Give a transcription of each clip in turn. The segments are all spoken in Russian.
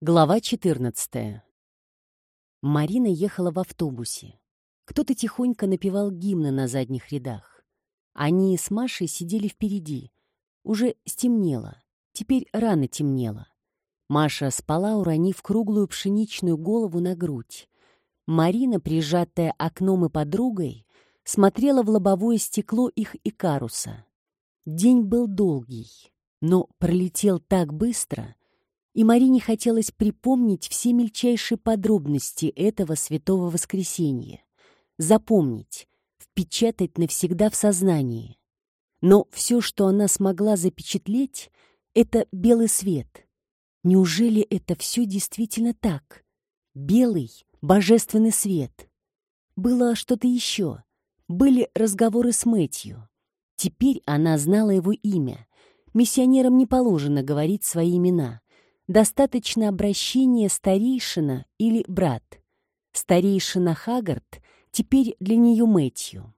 Глава 14. Марина ехала в автобусе. Кто-то тихонько напевал гимны на задних рядах. Они с Машей сидели впереди. Уже стемнело. Теперь рано темнело. Маша спала, уронив круглую пшеничную голову на грудь. Марина, прижатая окном и подругой, смотрела в лобовое стекло их икаруса. День был долгий, но пролетел так быстро — и Марине хотелось припомнить все мельчайшие подробности этого святого воскресенья, запомнить, впечатать навсегда в сознании. Но все, что она смогла запечатлеть, — это белый свет. Неужели это все действительно так? Белый, божественный свет. Было что-то еще. Были разговоры с Мэтью. Теперь она знала его имя. Миссионерам не положено говорить свои имена достаточно обращения старейшина или брат. Старейшина Хагард теперь для нее Мэтью.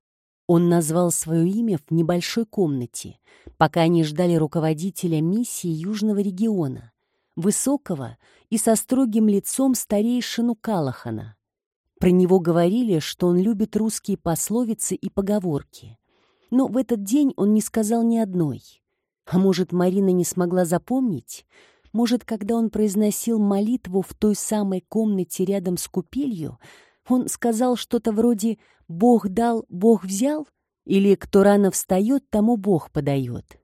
Он назвал свое имя в небольшой комнате, пока они ждали руководителя миссии Южного региона, высокого и со строгим лицом старейшину Калахана. Про него говорили, что он любит русские пословицы и поговорки. Но в этот день он не сказал ни одной. А может, Марина не смогла запомнить, может, когда он произносил молитву в той самой комнате рядом с купелью, он сказал что-то вроде «Бог дал, Бог взял» или «Кто рано встает, тому Бог подает».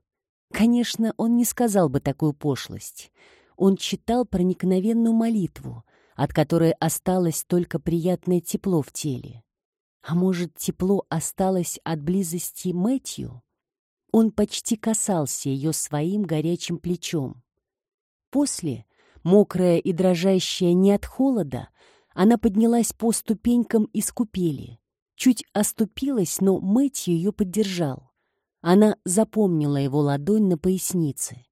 Конечно, он не сказал бы такую пошлость. Он читал проникновенную молитву, от которой осталось только приятное тепло в теле. А может, тепло осталось от близости Мэтью? Он почти касался ее своим горячим плечом. После, мокрая и дрожащая не от холода, она поднялась по ступенькам из купели. Чуть оступилась, но Мэтью ее поддержал. Она запомнила его ладонь на пояснице.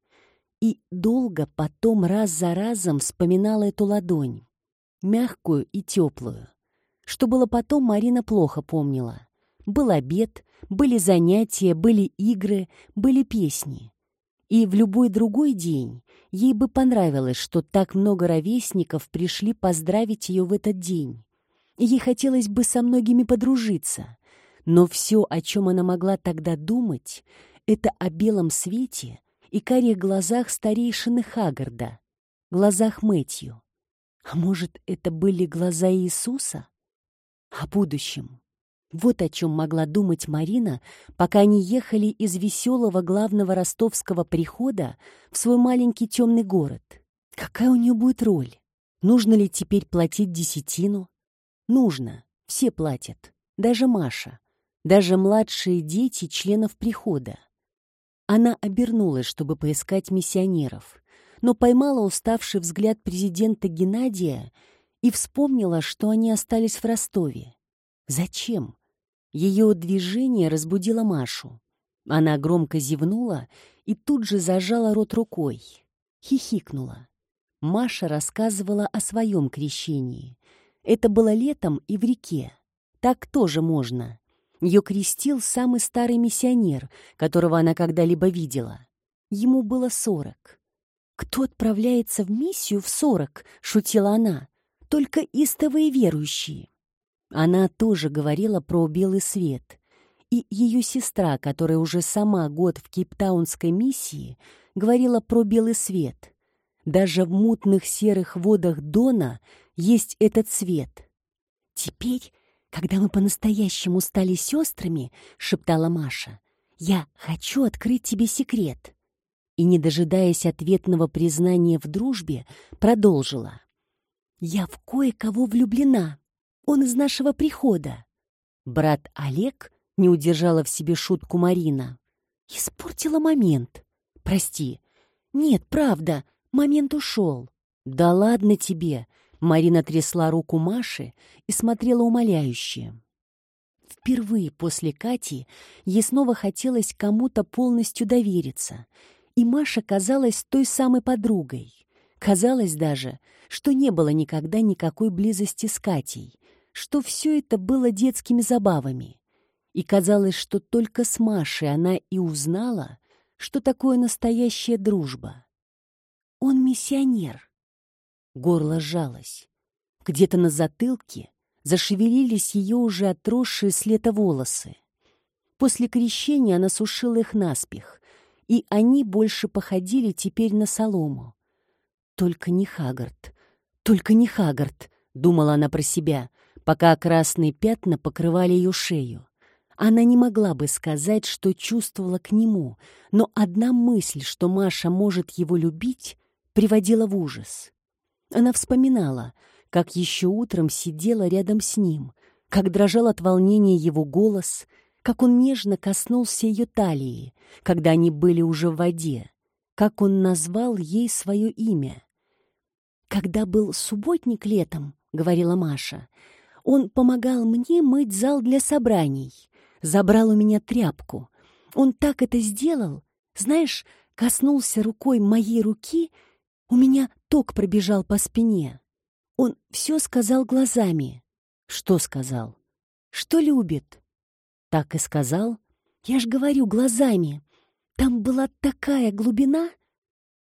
И долго потом раз за разом вспоминала эту ладонь. Мягкую и теплую. Что было потом, Марина плохо помнила. Был обед, были занятия, были игры, были песни. И в любой другой день ей бы понравилось, что так много ровесников пришли поздравить ее в этот день. ей хотелось бы со многими подружиться. Но все, о чем она могла тогда думать, это о белом свете и карих глазах старейшины Хагарда, глазах Мэтью. А может, это были глаза Иисуса? О будущем. Вот о чем могла думать Марина, пока они ехали из веселого главного ростовского прихода в свой маленький темный город. Какая у нее будет роль? Нужно ли теперь платить десятину? Нужно. Все платят. Даже Маша. Даже младшие дети членов прихода. Она обернулась, чтобы поискать миссионеров, но поймала уставший взгляд президента Геннадия и вспомнила, что они остались в Ростове. Зачем? Ее движение разбудило Машу. Она громко зевнула и тут же зажала рот рукой. Хихикнула. Маша рассказывала о своем крещении. Это было летом и в реке. Так тоже можно. Ее крестил самый старый миссионер, которого она когда-либо видела. Ему было сорок. «Кто отправляется в миссию в сорок?» — шутила она. «Только истовые верующие». Она тоже говорила про белый свет. И ее сестра, которая уже сама год в кейптаунской миссии, говорила про белый свет. Даже в мутных серых водах Дона есть этот свет. «Теперь, когда мы по-настоящему стали сестрами, — шептала Маша, — я хочу открыть тебе секрет». И, не дожидаясь ответного признания в дружбе, продолжила. «Я в кое-кого влюблена». Он из нашего прихода. Брат Олег не удержала в себе шутку Марина. Испортила момент. Прости. Нет, правда, момент ушел. Да ладно тебе. Марина трясла руку Маши и смотрела умоляюще. Впервые после Кати ей снова хотелось кому-то полностью довериться, и Маша казалась той самой подругой. Казалось даже, что не было никогда никакой близости с Катей, что все это было детскими забавами. И казалось, что только с Машей она и узнала, что такое настоящая дружба. Он миссионер. Горло сжалось. Где-то на затылке зашевелились ее уже отросшие с лета волосы. После крещения она сушила их наспех, и они больше походили теперь на солому. «Только не Хагард, только не Хагард», — думала она про себя, пока красные пятна покрывали ее шею. Она не могла бы сказать, что чувствовала к нему, но одна мысль, что Маша может его любить, приводила в ужас. Она вспоминала, как еще утром сидела рядом с ним, как дрожал от волнения его голос, как он нежно коснулся ее талии, когда они были уже в воде, как он назвал ей свое имя. «Когда был субботник летом», — говорила Маша, — «он помогал мне мыть зал для собраний, забрал у меня тряпку. Он так это сделал, знаешь, коснулся рукой моей руки, у меня ток пробежал по спине. Он все сказал глазами. Что сказал? Что любит? Так и сказал. Я ж говорю глазами. Там была такая глубина.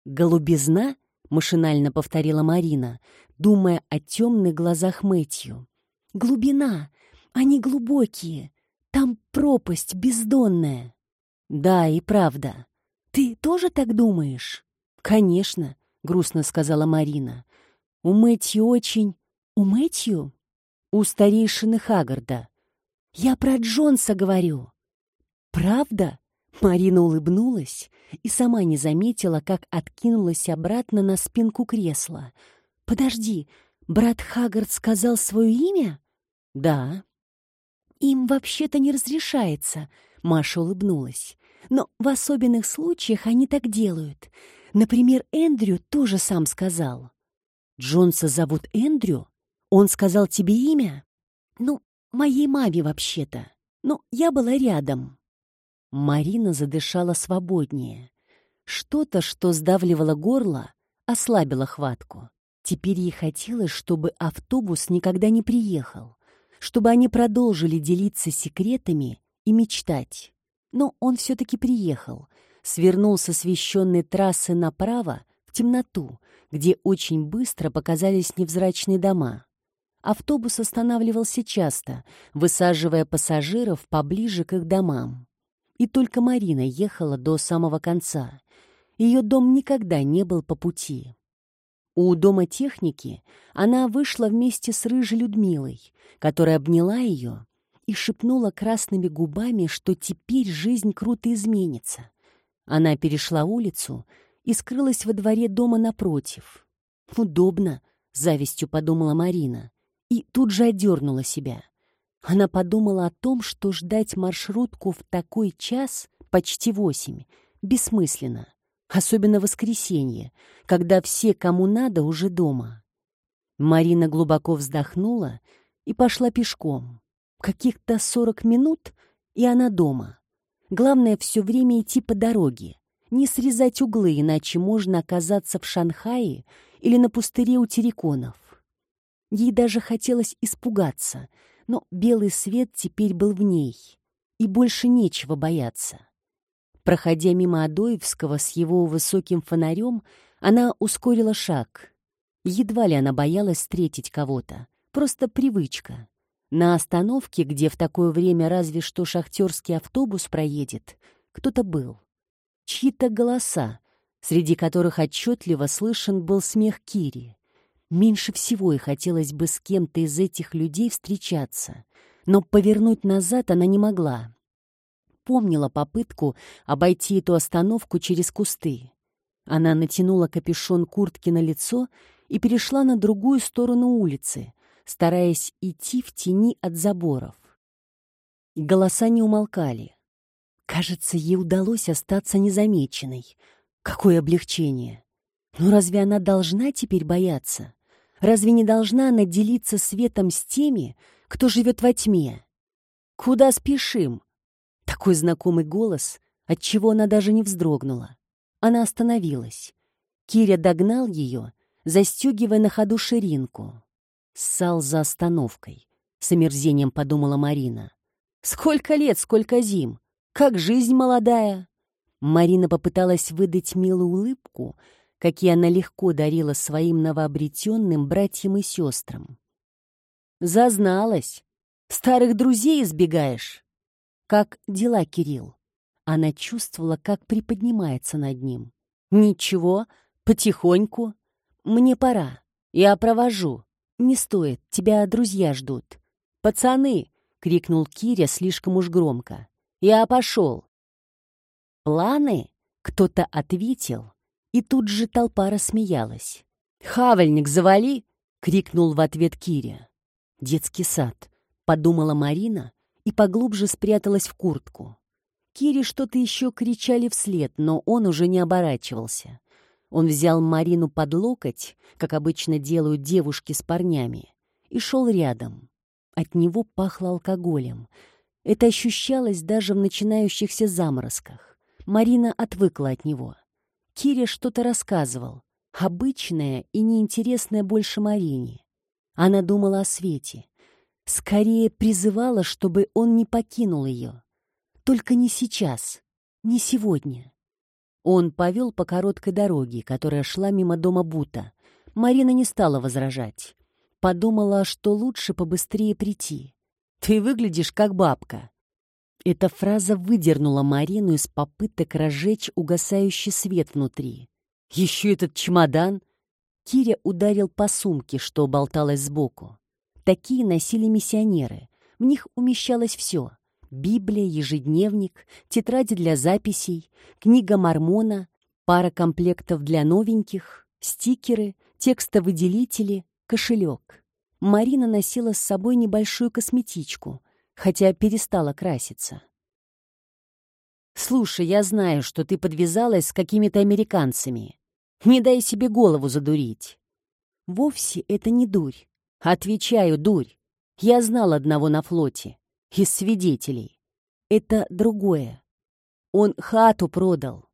Голубизна, машинально повторила Марина, думая о темных глазах Мэтью. Глубина, они глубокие. Там пропасть бездонная. Да, и правда. Ты тоже так думаешь? Конечно, грустно сказала Марина. У Мэтью очень... У Мэтью? У старейшины Хагарда. Я про Джонса говорю. Правда? Марина улыбнулась и сама не заметила, как откинулась обратно на спинку кресла. «Подожди, брат Хагард сказал свое имя?» «Да». «Им вообще-то не разрешается», — Маша улыбнулась. «Но в особенных случаях они так делают. Например, Эндрю тоже сам сказал». Джонса зовут Эндрю? Он сказал тебе имя? Ну, моей маме вообще-то. Но я была рядом. Марина задышала свободнее. Что-то, что сдавливало горло, ослабило хватку. Теперь ей хотелось, чтобы автобус никогда не приехал, чтобы они продолжили делиться секретами и мечтать. Но он все-таки приехал, свернул с освещенной трассы направо в темноту, где очень быстро показались невзрачные дома. Автобус останавливался часто, высаживая пассажиров поближе к их домам. И только Марина ехала до самого конца. Ее дом никогда не был по пути. У дома техники она вышла вместе с рыжей Людмилой, которая обняла ее и шепнула красными губами, что теперь жизнь круто изменится. Она перешла улицу и скрылась во дворе дома напротив. «Удобно», — завистью подумала Марина, и тут же одернула себя. Она подумала о том, что ждать маршрутку в такой час, почти восемь, бессмысленно, особенно воскресенье, когда все, кому надо, уже дома. Марина глубоко вздохнула и пошла пешком. Каких-то сорок минут, и она дома. Главное все время идти по дороге, не срезать углы, иначе можно оказаться в Шанхае или на пустыре у терриконов. Ей даже хотелось испугаться, но белый свет теперь был в ней, и больше нечего бояться. Проходя мимо Адоевского с его высоким фонарем, она ускорила шаг. Едва ли она боялась встретить кого-то, просто привычка. На остановке, где в такое время разве что шахтерский автобус проедет, кто-то был чьи-то голоса, среди которых отчетливо слышен был смех Кири. Меньше всего и хотелось бы с кем-то из этих людей встречаться, но повернуть назад она не могла. Помнила попытку обойти эту остановку через кусты. Она натянула капюшон куртки на лицо и перешла на другую сторону улицы, стараясь идти в тени от заборов. Голоса не умолкали. Кажется, ей удалось остаться незамеченной. Какое облегчение! Но разве она должна теперь бояться? Разве не должна она делиться светом с теми, кто живет во тьме? «Куда спешим?» Такой знакомый голос, от чего она даже не вздрогнула. Она остановилась. Киря догнал ее, застегивая на ходу ширинку. Ссал за остановкой. С омерзением подумала Марина. «Сколько лет, сколько зим! Как жизнь молодая!» Марина попыталась выдать милую улыбку, какие она легко дарила своим новообретенным братьям и сестрам. «Зазналась! Старых друзей избегаешь!» «Как дела, Кирилл?» Она чувствовала, как приподнимается над ним. «Ничего, потихоньку. Мне пора. Я провожу. Не стоит, тебя друзья ждут. Пацаны!» — крикнул Киря слишком уж громко. «Я пошел!» «Планы?» — кто-то ответил, и тут же толпа рассмеялась. «Хавальник завали!» — крикнул в ответ Киря. «Детский сад», — подумала Марина и поглубже спряталась в куртку. Кире что-то еще кричали вслед, но он уже не оборачивался. Он взял Марину под локоть, как обычно делают девушки с парнями, и шел рядом. От него пахло алкоголем. Это ощущалось даже в начинающихся заморозках. Марина отвыкла от него. Кире что-то рассказывал. Обычное и неинтересное больше Марине. Она думала о Свете. Скорее призывала, чтобы он не покинул ее. Только не сейчас, не сегодня. Он повел по короткой дороге, которая шла мимо дома Бута. Марина не стала возражать. Подумала, что лучше побыстрее прийти. «Ты выглядишь как бабка». Эта фраза выдернула Марину из попыток разжечь угасающий свет внутри. «Еще этот чемодан!» Киря ударил по сумке, что болталась сбоку. Такие носили миссионеры. В них умещалось все. Библия, ежедневник, тетради для записей, книга Мормона, пара комплектов для новеньких, стикеры, текстовыделители, кошелек. Марина носила с собой небольшую косметичку, хотя перестала краситься. «Слушай, я знаю, что ты подвязалась с какими-то американцами. Не дай себе голову задурить». «Вовсе это не дурь. Отвечаю, дурь. Я знал одного на флоте из свидетелей. Это другое. Он хату продал.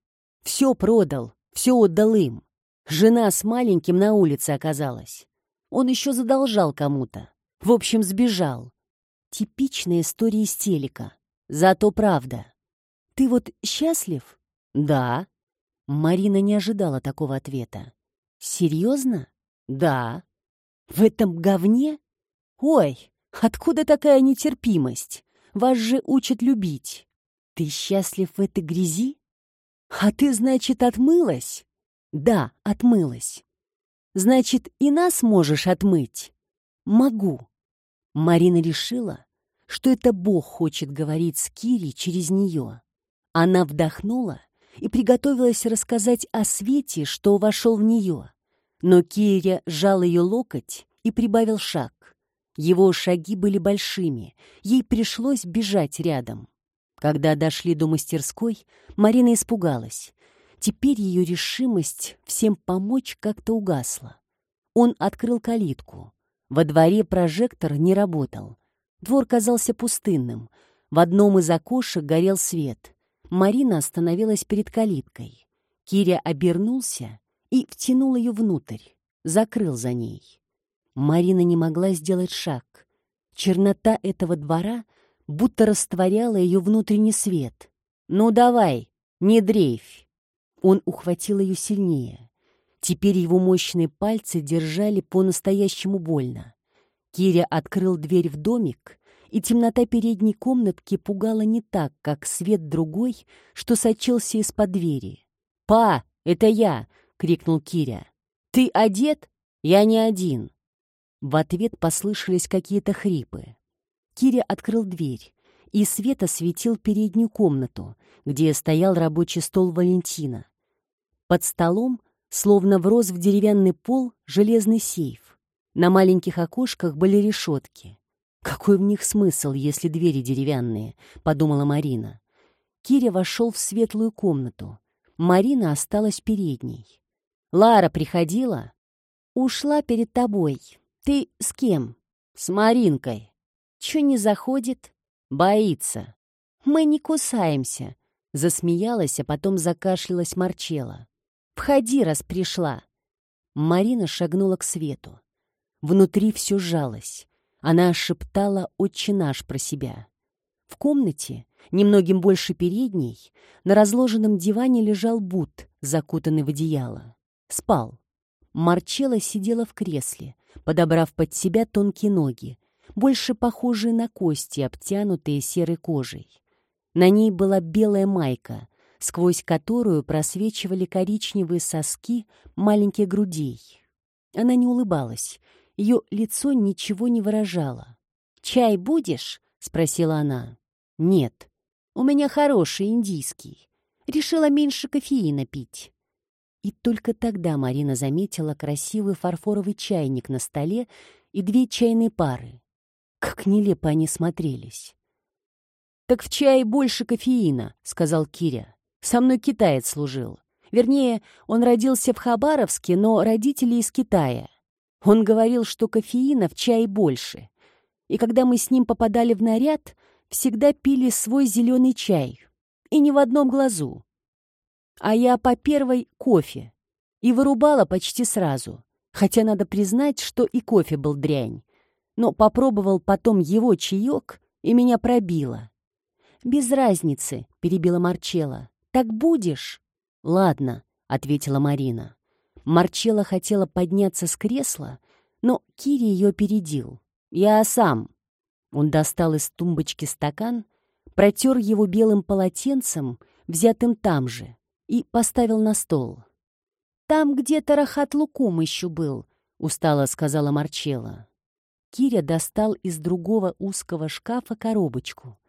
Все продал, все отдал им. Жена с маленьким на улице оказалась. Он еще задолжал кому-то. В общем, сбежал. Типичная история из телека. Зато правда. Ты вот счастлив? Да. Марина не ожидала такого ответа. Серьезно? Да. В этом говне? Ой, Откуда такая нетерпимость? Вас же учат любить. Ты счастлив в этой грязи? А ты, значит, отмылась? Да, отмылась. Значит, и нас можешь отмыть? Могу. Марина решила, что это Бог хочет говорить с Кири через нее. Она вдохнула и приготовилась рассказать о свете, что вошел в нее. Но Киря сжал ее локоть и прибавил шаг. Его шаги были большими, ей пришлось бежать рядом. Когда дошли до мастерской, Марина испугалась. Теперь ее решимость всем помочь как-то угасла. Он открыл калитку. Во дворе прожектор не работал. Двор казался пустынным. В одном из окошек горел свет. Марина остановилась перед калиткой. Киря обернулся и втянул ее внутрь, закрыл за ней. Марина не могла сделать шаг. Чернота этого двора будто растворяла ее внутренний свет. «Ну давай, не дрейфь!» Он ухватил ее сильнее. Теперь его мощные пальцы держали по-настоящему больно. Киря открыл дверь в домик, и темнота передней комнатки пугала не так, как свет другой, что сочился из-под двери. «Па, это я!» — крикнул Киря. «Ты одет? Я не один!» В ответ послышались какие-то хрипы. Киря открыл дверь, и свет осветил переднюю комнату, где стоял рабочий стол Валентина. Под столом, словно врос в деревянный пол, железный сейф. На маленьких окошках были решетки. «Какой в них смысл, если двери деревянные?» — подумала Марина. Киря вошел в светлую комнату. Марина осталась передней. «Лара приходила?» «Ушла перед тобой», «Ты с кем?» «С Маринкой». «Чё не заходит?» «Боится». «Мы не кусаемся», — засмеялась, а потом закашлялась Марчела. «Входи, раз пришла». Марина шагнула к свету. Внутри все сжалось. Она шептала «Отче наш» про себя. В комнате, немногим больше передней, на разложенном диване лежал Бут, закутанный в одеяло. Спал. Марчелла сидела в кресле, подобрав под себя тонкие ноги, больше похожие на кости, обтянутые серой кожей. На ней была белая майка, сквозь которую просвечивали коричневые соски маленьких грудей. Она не улыбалась, ее лицо ничего не выражало. «Чай будешь?» — спросила она. «Нет, у меня хороший индийский. Решила меньше кофеина пить». И только тогда Марина заметила красивый фарфоровый чайник на столе и две чайные пары. Как нелепо они смотрелись. «Так в чае больше кофеина», — сказал Киря. «Со мной китаец служил. Вернее, он родился в Хабаровске, но родители из Китая. Он говорил, что кофеина в чае больше. И когда мы с ним попадали в наряд, всегда пили свой зеленый чай. И ни в одном глазу. А я по первой кофе. И вырубала почти сразу. Хотя надо признать, что и кофе был дрянь но попробовал потом его чаек, и меня пробило. «Без разницы», — перебила Марчела. «Так будешь?» «Ладно», — ответила Марина. Марчела хотела подняться с кресла, но Кири ее опередил. «Я сам». Он достал из тумбочки стакан, протер его белым полотенцем, взятым там же, и поставил на стол. «Там где-то Рахат Лукум еще был», — устало сказала Марчела. Киря достал из другого узкого шкафа коробочку.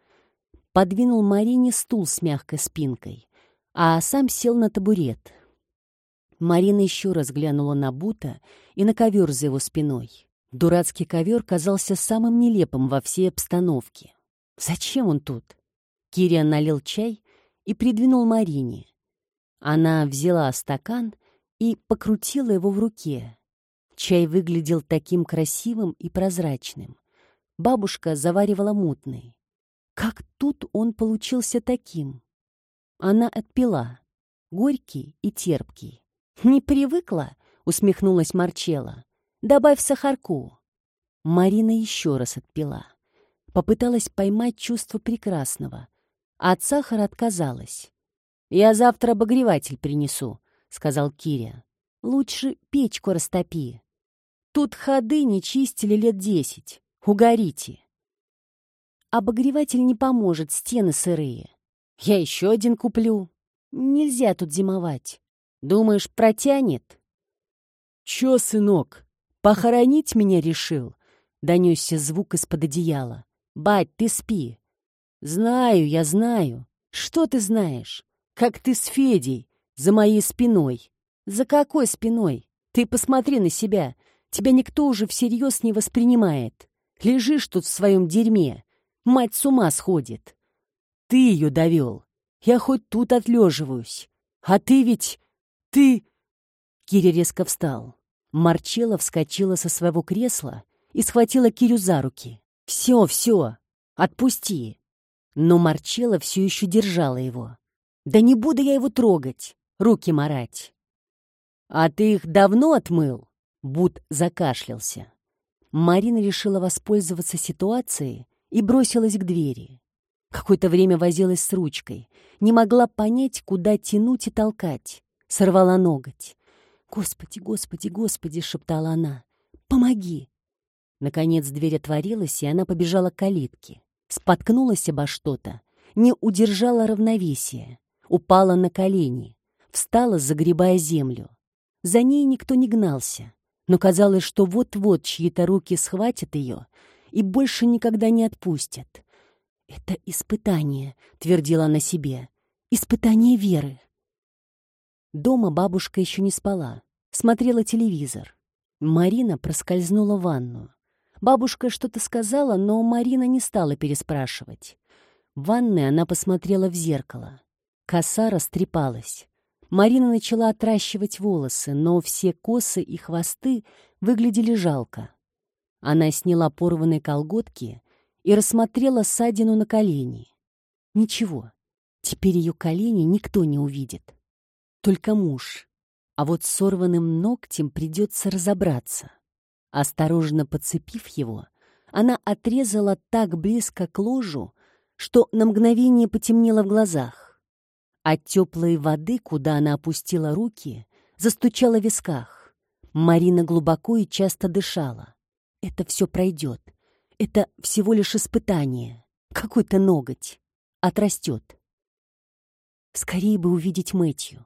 Подвинул Марине стул с мягкой спинкой, а сам сел на табурет. Марина еще раз глянула на Бута и на ковер за его спиной. Дурацкий ковер казался самым нелепым во всей обстановке. Зачем он тут? Кириан налил чай и придвинул Марине. Она взяла стакан и покрутила его в руке, Чай выглядел таким красивым и прозрачным. Бабушка заваривала мутный. Как тут он получился таким? Она отпила. Горький и терпкий. «Не привыкла?» — усмехнулась Марчела. «Добавь сахарку». Марина еще раз отпила. Попыталась поймать чувство прекрасного. От сахара отказалась. «Я завтра обогреватель принесу», — сказал Киря. «Лучше печку растопи». Тут ходы не чистили лет десять. Угорите. Обогреватель не поможет, стены сырые. Я еще один куплю. Нельзя тут зимовать. Думаешь, протянет? Че, сынок, похоронить меня решил? Донесся звук из-под одеяла. Бать, ты спи. Знаю, я знаю. Что ты знаешь? Как ты с Федей, за моей спиной. За какой спиной? Ты посмотри на себя. Тебя никто уже всерьез не воспринимает. Лежишь тут в своем дерьме. Мать с ума сходит. Ты ее довел. Я хоть тут отлеживаюсь. А ты ведь... Ты...» Киря резко встал. Марчела вскочила со своего кресла и схватила Кирю за руки. «Все, все, отпусти!» Но Марчела все еще держала его. «Да не буду я его трогать, руки марать!» «А ты их давно отмыл?» Бут закашлялся. Марина решила воспользоваться ситуацией и бросилась к двери. Какое-то время возилась с ручкой, не могла понять, куда тянуть и толкать. Сорвала ноготь. «Господи, господи, господи!» — шептала она. «Помоги!» Наконец дверь отворилась, и она побежала к калитке. Споткнулась обо что-то, не удержала равновесия, упала на колени, встала, загребая землю. За ней никто не гнался но казалось, что вот-вот чьи-то руки схватят ее и больше никогда не отпустят. «Это испытание», — твердила она себе, — «испытание веры». Дома бабушка еще не спала, смотрела телевизор. Марина проскользнула в ванну. Бабушка что-то сказала, но Марина не стала переспрашивать. В ванной она посмотрела в зеркало. Коса растрепалась. Марина начала отращивать волосы, но все косы и хвосты выглядели жалко. Она сняла порванные колготки и рассмотрела ссадину на колени. Ничего, теперь ее колени никто не увидит. Только муж. А вот с сорванным ногтем придется разобраться. Осторожно подцепив его, она отрезала так близко к ложу, что на мгновение потемнело в глазах. От теплой воды, куда она опустила руки, застучало в висках. Марина глубоко и часто дышала. Это все пройдет. Это всего лишь испытание. Какой-то ноготь. Отрастет. Скорее бы увидеть Мэтью.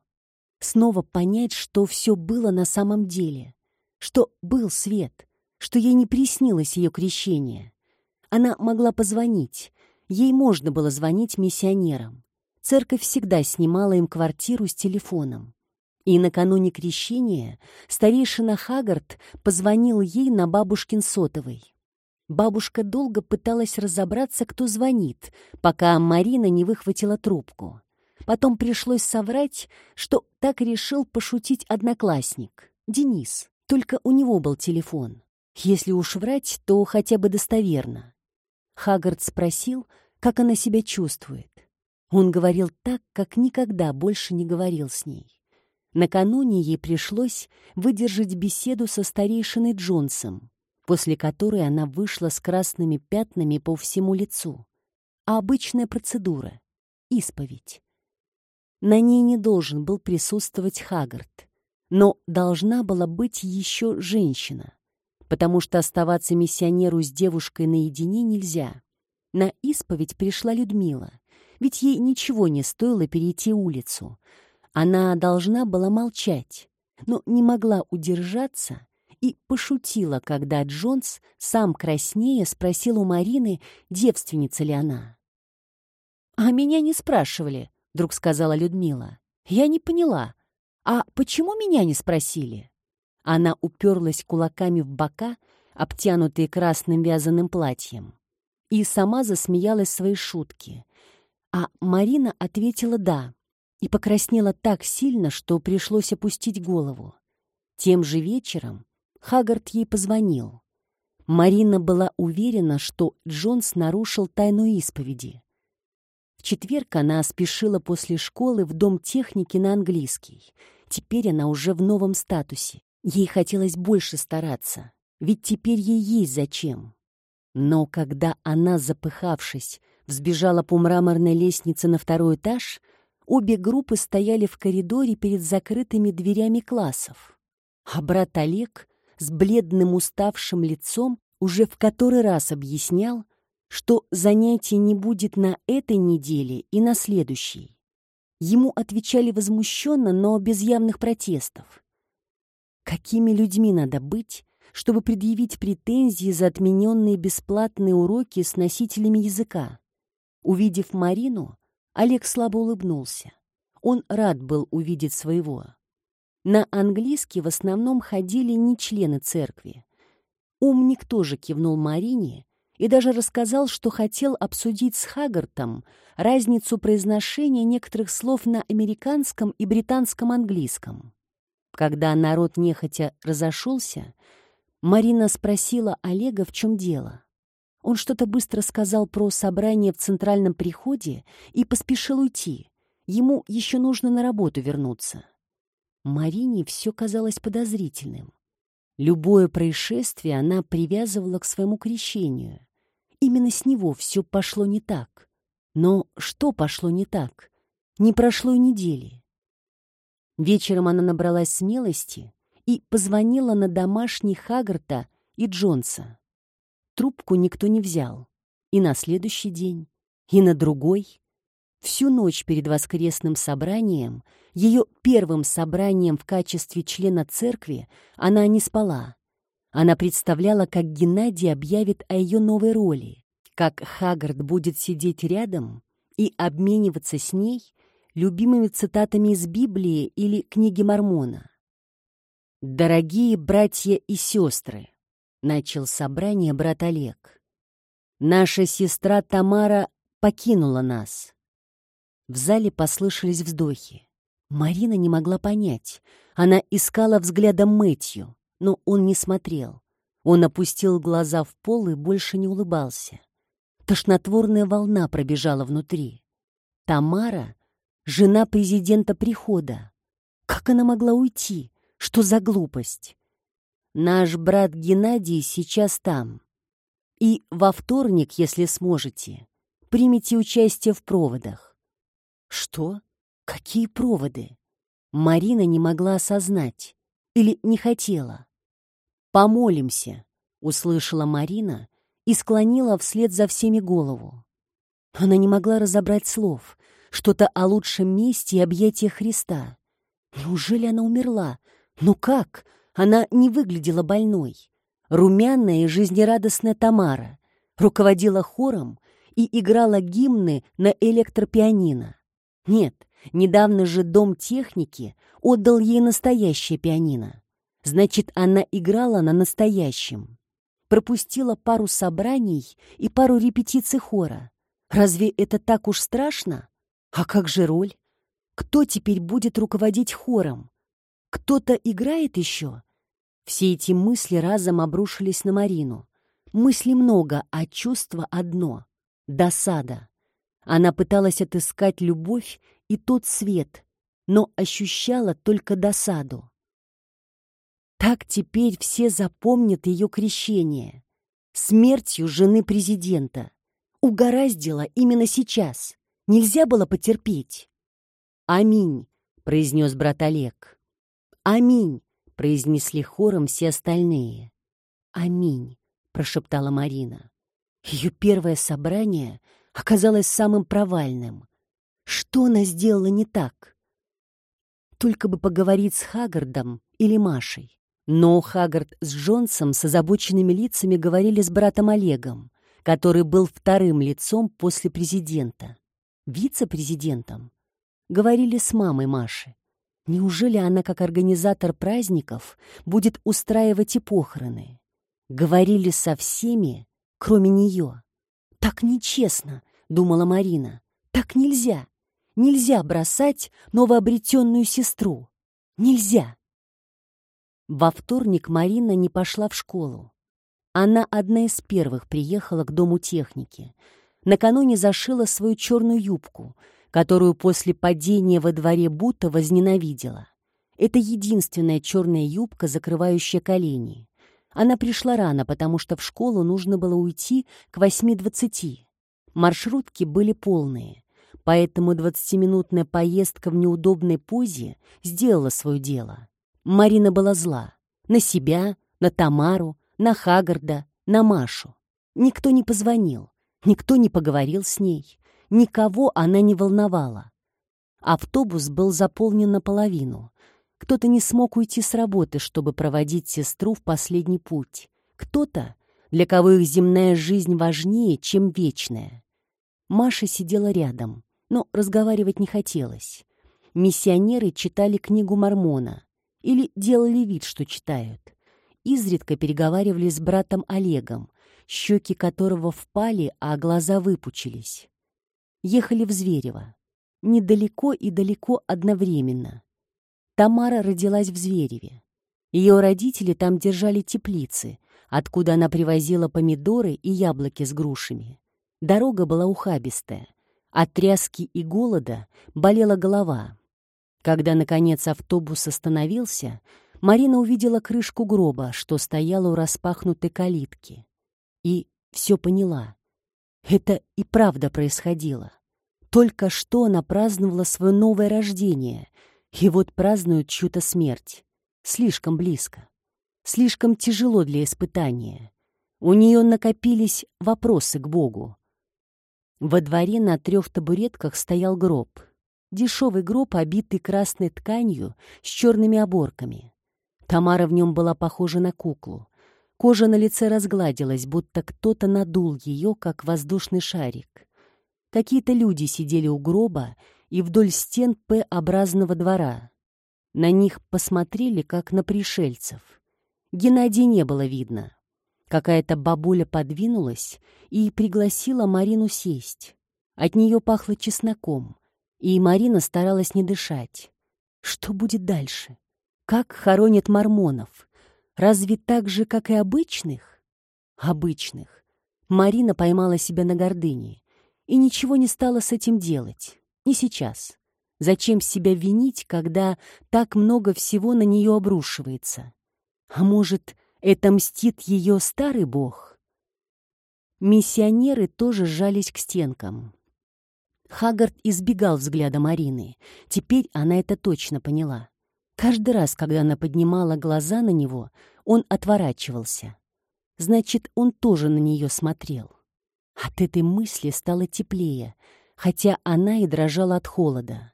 Снова понять, что все было на самом деле. Что был свет. Что ей не приснилось ее крещение. Она могла позвонить. Ей можно было звонить миссионерам. Церковь всегда снимала им квартиру с телефоном. И накануне крещения старейшина Хагард позвонил ей на бабушкин сотовый. Бабушка долго пыталась разобраться, кто звонит, пока Марина не выхватила трубку. Потом пришлось соврать, что так решил пошутить одноклассник, Денис. Только у него был телефон. Если уж врать, то хотя бы достоверно. Хагард спросил, как она себя чувствует. Он говорил так, как никогда больше не говорил с ней. Накануне ей пришлось выдержать беседу со старейшиной Джонсом, после которой она вышла с красными пятнами по всему лицу. А обычная процедура — исповедь. На ней не должен был присутствовать Хагард, но должна была быть еще женщина, потому что оставаться миссионеру с девушкой наедине нельзя. На исповедь пришла Людмила, ведь ей ничего не стоило перейти улицу. Она должна была молчать, но не могла удержаться и пошутила, когда Джонс, сам краснее, спросил у Марины, девственница ли она. «А меня не спрашивали», — вдруг сказала Людмила. «Я не поняла. А почему меня не спросили?» Она уперлась кулаками в бока, обтянутые красным вязаным платьем, и сама засмеялась своей шутки. А Марина ответила «да» и покраснела так сильно, что пришлось опустить голову. Тем же вечером Хагард ей позвонил. Марина была уверена, что Джонс нарушил тайну исповеди. В четверг она спешила после школы в дом техники на английский. Теперь она уже в новом статусе. Ей хотелось больше стараться, ведь теперь ей есть зачем. Но когда она, запыхавшись, взбежала по мраморной лестнице на второй этаж, обе группы стояли в коридоре перед закрытыми дверями классов. А брат Олег с бледным уставшим лицом уже в который раз объяснял, что занятий не будет на этой неделе и на следующей. Ему отвечали возмущенно, но без явных протестов. Какими людьми надо быть, чтобы предъявить претензии за отмененные бесплатные уроки с носителями языка? Увидев Марину, Олег слабо улыбнулся. Он рад был увидеть своего. На английский в основном ходили не члены церкви. Умник тоже кивнул Марине и даже рассказал, что хотел обсудить с Хагартом разницу произношения некоторых слов на американском и британском английском. Когда народ нехотя разошелся, Марина спросила Олега, в чем дело. Он что-то быстро сказал про собрание в центральном приходе и поспешил уйти. Ему еще нужно на работу вернуться. Марине все казалось подозрительным. Любое происшествие она привязывала к своему крещению. Именно с него все пошло не так. Но что пошло не так? Не прошло и недели. Вечером она набралась смелости и позвонила на домашний Хагарта и Джонса. Трубку никто не взял. И на следующий день, и на другой. Всю ночь перед воскресным собранием, ее первым собранием в качестве члена церкви, она не спала. Она представляла, как Геннадий объявит о ее новой роли, как Хагард будет сидеть рядом и обмениваться с ней любимыми цитатами из Библии или книги Мормона. «Дорогие братья и сестры», — начал собрание брат Олег, «наша сестра Тамара покинула нас». В зале послышались вздохи. Марина не могла понять. Она искала взглядом Мэтью но он не смотрел. Он опустил глаза в пол и больше не улыбался. Тошнотворная волна пробежала внутри. Тамара — жена президента прихода. Как она могла уйти? Что за глупость? Наш брат Геннадий сейчас там. И во вторник, если сможете, примите участие в проводах. Что? Какие проводы? Марина не могла осознать или не хотела. «Помолимся», — услышала Марина и склонила вслед за всеми голову. Она не могла разобрать слов, что-то о лучшем месте и объятиях Христа. Неужели она умерла? Ну как? Она не выглядела больной. Румяная и жизнерадостная Тамара руководила хором и играла гимны на электропианино. Нет, недавно же Дом техники отдал ей настоящее пианино. Значит, она играла на настоящем. Пропустила пару собраний и пару репетиций хора. Разве это так уж страшно? А как же роль? Кто теперь будет руководить хором? Кто-то играет еще? Все эти мысли разом обрушились на Марину. Мысли много, а чувство одно — досада. Она пыталась отыскать любовь и тот свет, но ощущала только досаду. Так теперь все запомнят ее крещение. Смертью жены президента. Угораздило именно сейчас. Нельзя было потерпеть. «Аминь», — произнес брат Олег. «Аминь», — произнесли хором все остальные. «Аминь», — прошептала Марина. Ее первое собрание оказалось самым провальным. Что она сделала не так? Только бы поговорить с Хаггардом или Машей. Но Хаггард с Джонсом с озабоченными лицами говорили с братом Олегом, который был вторым лицом после президента. Вице-президентом. Говорили с мамой Маши. Неужели она, как организатор праздников, будет устраивать и похороны? Говорили со всеми, кроме нее. «Так нечестно», — думала Марина. «Так нельзя. Нельзя бросать новообретенную сестру. Нельзя». Во вторник Марина не пошла в школу. Она одна из первых приехала к Дому техники. Накануне зашила свою черную юбку, которую после падения во дворе Бута возненавидела. Это единственная черная юбка, закрывающая колени. Она пришла рано, потому что в школу нужно было уйти к 8.20. Маршрутки были полные, поэтому двадцатиминутная поездка в неудобной позе сделала свое дело. Марина была зла. На себя, на Тамару, на Хагарда, на Машу. Никто не позвонил, никто не поговорил с ней, никого она не волновала. Автобус был заполнен наполовину. Кто-то не смог уйти с работы, чтобы проводить сестру в последний путь. Кто-то, для кого их земная жизнь важнее, чем вечная. Маша сидела рядом, но разговаривать не хотелось. Миссионеры читали книгу Мормона или делали вид, что читают. Изредка переговаривали с братом Олегом, щеки которого впали, а глаза выпучились. Ехали в Зверево. Недалеко и далеко одновременно. Тамара родилась в Звереве. Ее родители там держали теплицы, откуда она привозила помидоры и яблоки с грушами. Дорога была ухабистая. От тряски и голода болела голова, когда, наконец, автобус остановился, Марина увидела крышку гроба, что стояла у распахнутой калитки. И все поняла. Это и правда происходило. Только что она праздновала свое новое рождение, и вот празднует чью-то смерть. Слишком близко. Слишком тяжело для испытания. У нее накопились вопросы к Богу. Во дворе на трех табуретках стоял гроб — Дешевый гроб, обитый красной тканью с черными оборками. Тамара в нем была похожа на куклу. Кожа на лице разгладилась, будто кто-то надул ее, как воздушный шарик. Какие-то люди сидели у гроба и вдоль стен П-образного двора. На них посмотрели, как на пришельцев. Геннадия не было видно. Какая-то бабуля подвинулась и пригласила Марину сесть. От нее пахло чесноком и Марина старалась не дышать. Что будет дальше? Как хоронят мормонов? Разве так же, как и обычных? Обычных. Марина поймала себя на гордыне и ничего не стала с этим делать. Не сейчас. Зачем себя винить, когда так много всего на нее обрушивается? А может, это мстит ее старый бог? Миссионеры тоже сжались к стенкам. Хагард избегал взгляда Марины. Теперь она это точно поняла. Каждый раз, когда она поднимала глаза на него, он отворачивался. Значит, он тоже на нее смотрел. От этой мысли стало теплее, хотя она и дрожала от холода.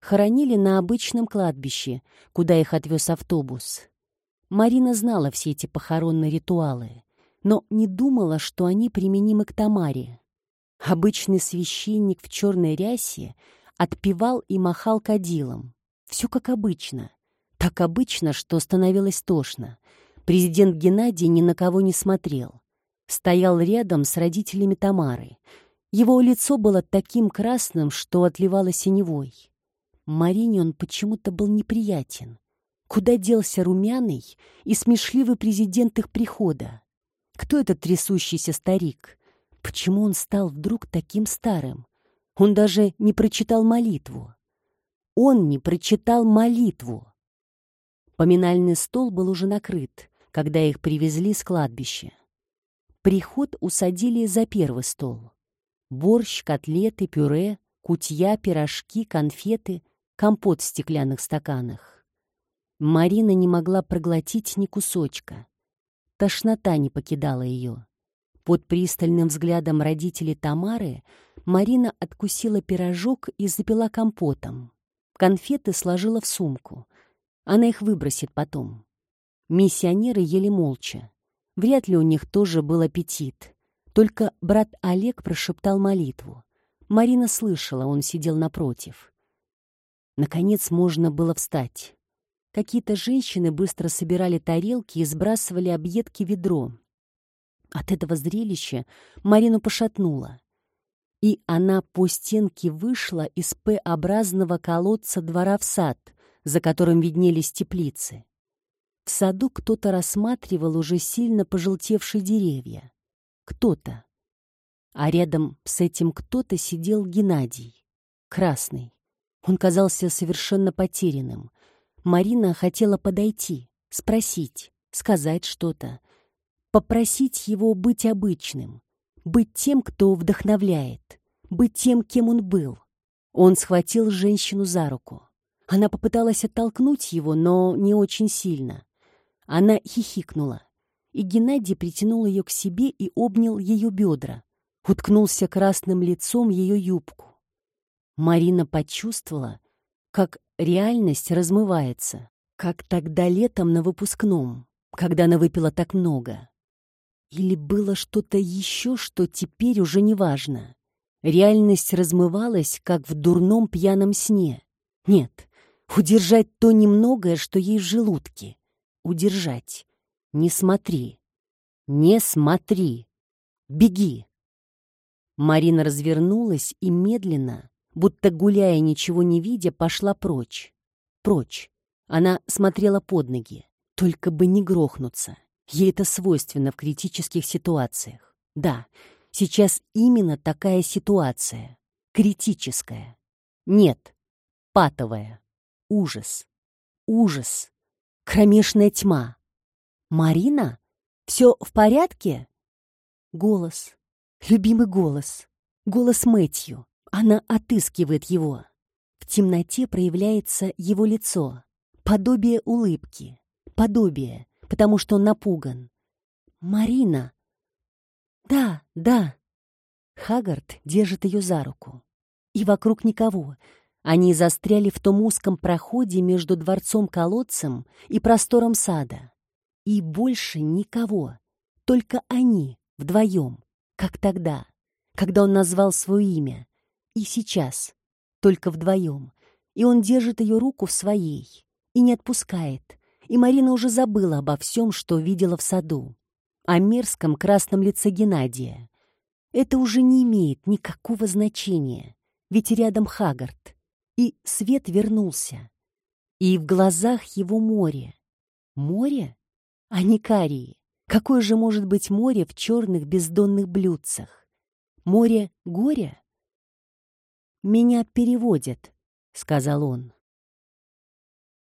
Хоронили на обычном кладбище, куда их отвез автобус. Марина знала все эти похоронные ритуалы, но не думала, что они применимы к Тамаре. Обычный священник в черной рясе отпевал и махал кадилом. Все как обычно. Так обычно, что становилось тошно. Президент Геннадий ни на кого не смотрел. Стоял рядом с родителями Тамары. Его лицо было таким красным, что отливало синевой. Марине он почему-то был неприятен. Куда делся румяный и смешливый президент их прихода? Кто этот трясущийся старик? Почему он стал вдруг таким старым? Он даже не прочитал молитву. Он не прочитал молитву. Поминальный стол был уже накрыт, когда их привезли с кладбища. Приход усадили за первый стол. Борщ, котлеты, пюре, кутья, пирожки, конфеты, компот в стеклянных стаканах. Марина не могла проглотить ни кусочка. Тошнота не покидала ее. Под пристальным взглядом родителей Тамары Марина откусила пирожок и запила компотом. Конфеты сложила в сумку. Она их выбросит потом. Миссионеры ели молча. Вряд ли у них тоже был аппетит. Только брат Олег прошептал молитву. Марина слышала, он сидел напротив. Наконец можно было встать. Какие-то женщины быстро собирали тарелки и сбрасывали объедки ведро. От этого зрелища Марину пошатнуло. И она по стенке вышла из П-образного колодца двора в сад, за которым виднелись теплицы. В саду кто-то рассматривал уже сильно пожелтевшие деревья. Кто-то. А рядом с этим кто-то сидел Геннадий. Красный. Он казался совершенно потерянным. Марина хотела подойти, спросить, сказать что-то, попросить его быть обычным, быть тем, кто вдохновляет, быть тем, кем он был. Он схватил женщину за руку. Она попыталась оттолкнуть его, но не очень сильно. Она хихикнула, и Геннадий притянул ее к себе и обнял ее бедра, уткнулся красным лицом ее юбку. Марина почувствовала, как реальность размывается, как тогда летом на выпускном, когда она выпила так много. Или было что-то еще, что теперь уже не важно. Реальность размывалась, как в дурном пьяном сне. Нет, удержать то немногое, что ей в желудке. Удержать. Не смотри. Не смотри. Беги. Марина развернулась и медленно, будто гуляя, ничего не видя, пошла прочь. Прочь. Она смотрела под ноги. Только бы не грохнуться. Ей это свойственно в критических ситуациях. Да, сейчас именно такая ситуация. Критическая. Нет, патовая. Ужас. Ужас. Кромешная тьма. «Марина? Все в порядке?» Голос. Любимый голос. Голос Мэтью. Она отыскивает его. В темноте проявляется его лицо. Подобие улыбки. Подобие, потому что напуган. «Марина!» «Да, да!» Хагард держит ее за руку. И вокруг никого. Они застряли в том узком проходе между дворцом-колодцем и простором сада. И больше никого. Только они, вдвоем, как тогда, когда он назвал свое имя. И сейчас, только вдвоем. И он держит ее руку в своей и не отпускает. И Марина уже забыла обо всем, что видела в саду. О мерзком красном лице Геннадия. Это уже не имеет никакого значения, ведь рядом Хагард. И свет вернулся. И в глазах его море. Море? А не карии. Какое же может быть море в черных бездонных блюдцах? Море горя? «Меня переводят», — сказал он.